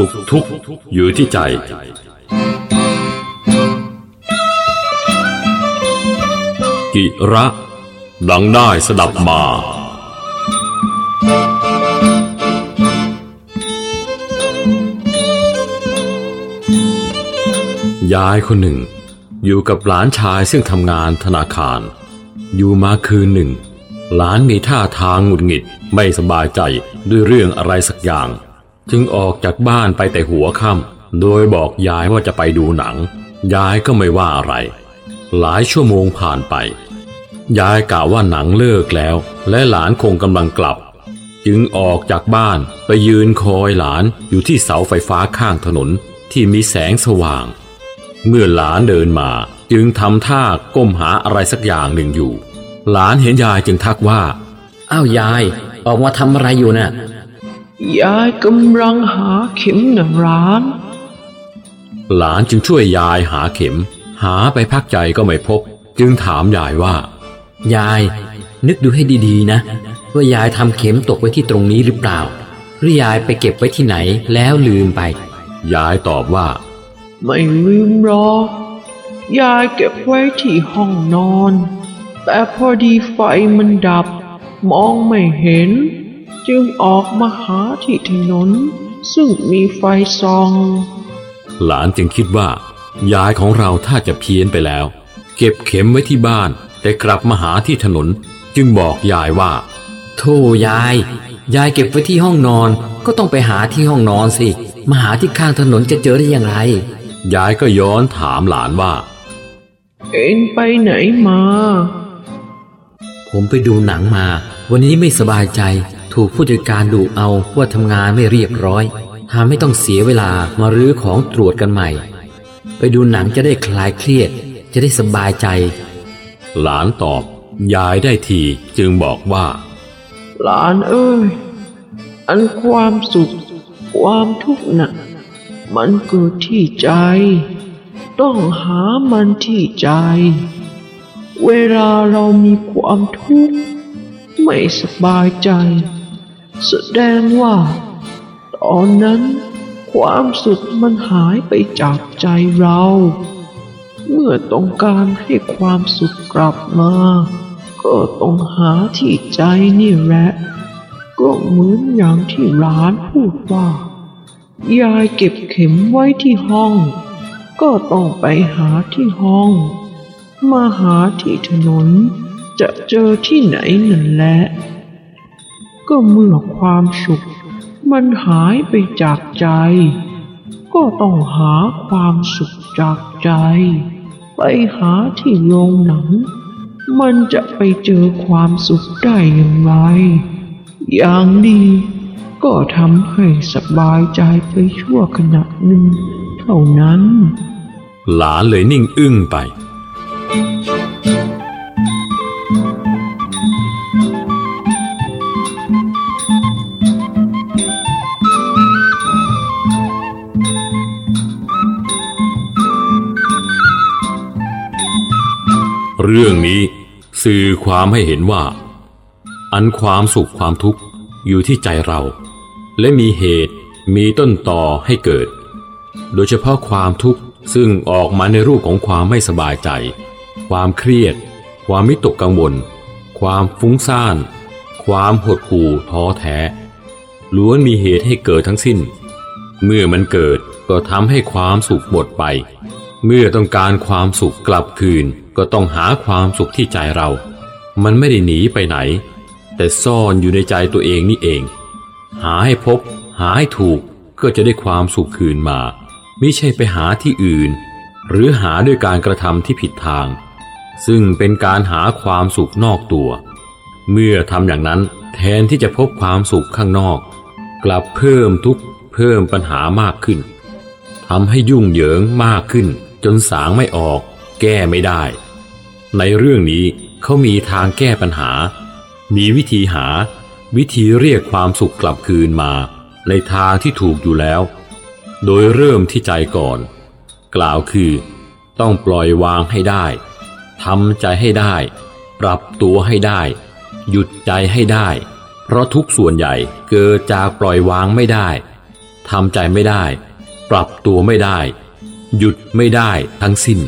สุขทุกข์อยู่ที่ใจ กิระ ดังได้สดับมา ยายคนหนึ่ง อยู่กับหลานชายซึ่งทำงานธนาคาร อยู่มาคืนหนึ่ง หลานมีท่าทางหงุดหงิดไม่สบายใจด้วยเรื่องอะไรสักอย่าง จึงออกจากบ้านไปแต่หัวค่ำโดยบอกยายว่าจะไปดูหนัง ยายก็ไม่ว่าอะไร หลายชั่วโมงผ่านไป ยายกล่าวว่าหนังเลิกแล้ว และหลานคงกำลังกลับ จึงออกจากบ้านไปยืนคอยหลานอยู่ที่เสาไฟฟ้าข้างถนนที่มีแสงสว่าง เมื่อหลานเดินมาจึงทำท่าก้มหาอะไรสักอย่างหนึ่งอยู่ หลานเห็นยายจึงทักว่า อ้าวยาย ออกมาทำอะไรอยู่น่ะ ยายกำลังหาเข็มหนังร้าน หลานจึงช่วยยายหาเข็ม หาไปพักใจก็ไม่พบ จึงถามยายว่า ยายนึกดูให้ดีๆนะ ว่ายายทำเข็มตกไว้ที่ตรงนี้หรือเปล่า หรือยายไปเก็บไว้ที่ไหนแล้วลืมไป ยายตอบว่า ไม่ลืมหรอกยายเก็บไว้ที่ห้องนอน แต่พอดีไฟมันดับ มองไม่เห็น จึงออกมาหาที่ถนน ซึ่งมีไฟส่อง หลานจึงคิดว่ายายของเราถ้าจะเพี้ยนไปแล้ว เก็บเข็มไว้ที่บ้าน แต่กลับมาหาที่ถนน จึงบอกยายว่าโธ่ยาย ยายเก็บไว้ที่ห้องนอน ก็ต้องไปหาที่ห้องนอนสิ มาหาที่ข้างถนนจะเจอได้อย่างไร ยายก็ย้อนถามหลานว่า เอ็งไปไหนมา ผมไปดูหนังมา วันนี้ไม่สบายใจ ถูกผู้จัดการดุเอาว่าทำงานไม่เรียบร้อยทำให้ต้องเสียเวลามารื้อของตรวจกันใหม่ ไปดูหนังจะได้คลายเครียด จะได้สบายใจ หลานตอบ ยายได้ทีจึงบอกว่า หลานเอ้ย อันความสุข ความทุกข์น่ะมันเกิดที่ใจ ต้องหามันที่ใจ เวลาเรามีความทุกข์ไม่สบายใจ แสดงว่า ตอนนั้นความสุขมันหายไปจากใจเรา เมื่อต้องการให้ความสุขกลับมา ก็ต้องหาที่ใจนี่แหละ ก็เหมือนอย่างที่ร้านพูดว่า ยายเก็บเข็มไว้ที่ห้อง ก็ต้องไปหาที่ห้อง มาหาที่ถนน จะเจอที่ไหนนั่นแหละ ก็เมื่อความสุข มันหายไปจากใจ ก็ต้องหาความสุขจากใจ ไปหาที่โรงหนัง มันจะไปเจอความสุขได้อย่างไร อย่างดีก็ทำให้สบายใจไปชั่วขณะหนึ่งเท่านั้น หลานเลยนิ่งอึ้งไป เรื่องนี้สื่อความให้เห็นว่า อันความสุขความทุกข์อยู่ที่ใจเรา และมีเหตุมีต้นต่อให้เกิด โดยเฉพาะความทุกข์ซึ่งออกมาในรูปของความไม่สบายใจ ความเครียด ความมิตกกังวล ความฟุ้งซ่าน ความหดหู่ท้อแท้ล้วนมีเหตุให้เกิดทั้งสิ้น เมื่อมันเกิดก็ทำให้ความสุขหมดไป เมื่อต้องการความสุขกลับคืน ก็ต้องหาความสุขที่ใจเรา มันไม่ได้หนีไปไหน แต่ซ่อนอยู่ในใจตัวเองนี่เอง หาให้พบ หาให้ถูกก็จะได้ความสุขคืนมาไม่ใช่ไปหาที่อื่น หรือหาด้วยการกระทำที่ผิดทาง ซึ่งเป็นการหาความสุขนอกตัว เมื่อทำอย่างนั้นแทนที่จะพบความสุขข้างนอก กลับเพิ่มทุกข์เพิ่มปัญหามากขึ้นทำให้ยุ่งเหยิงมากขึ้น จนสางไม่ออก แก้ไม่ได้ ในเรื่องนี้เขามีทางแก้ปัญหา มีวิธีหา วิธีเรียกความสุขกลับคืนมา ในทางที่ถูกอยู่แล้ว โดยเริ่มที่ใจก่อน กล่าวคือ ต้องปล่อยวางให้ได้ทำใจให้ได้ ปรับตัวให้ได้ หยุดใจให้ได้ เพราะทุกส่วนใหญ่เกิดจากปล่อยวางไม่ได้ทำใจไม่ได้ ปรับตัวไม่ได้ หยุดไม่ได้ทั้งสิ้น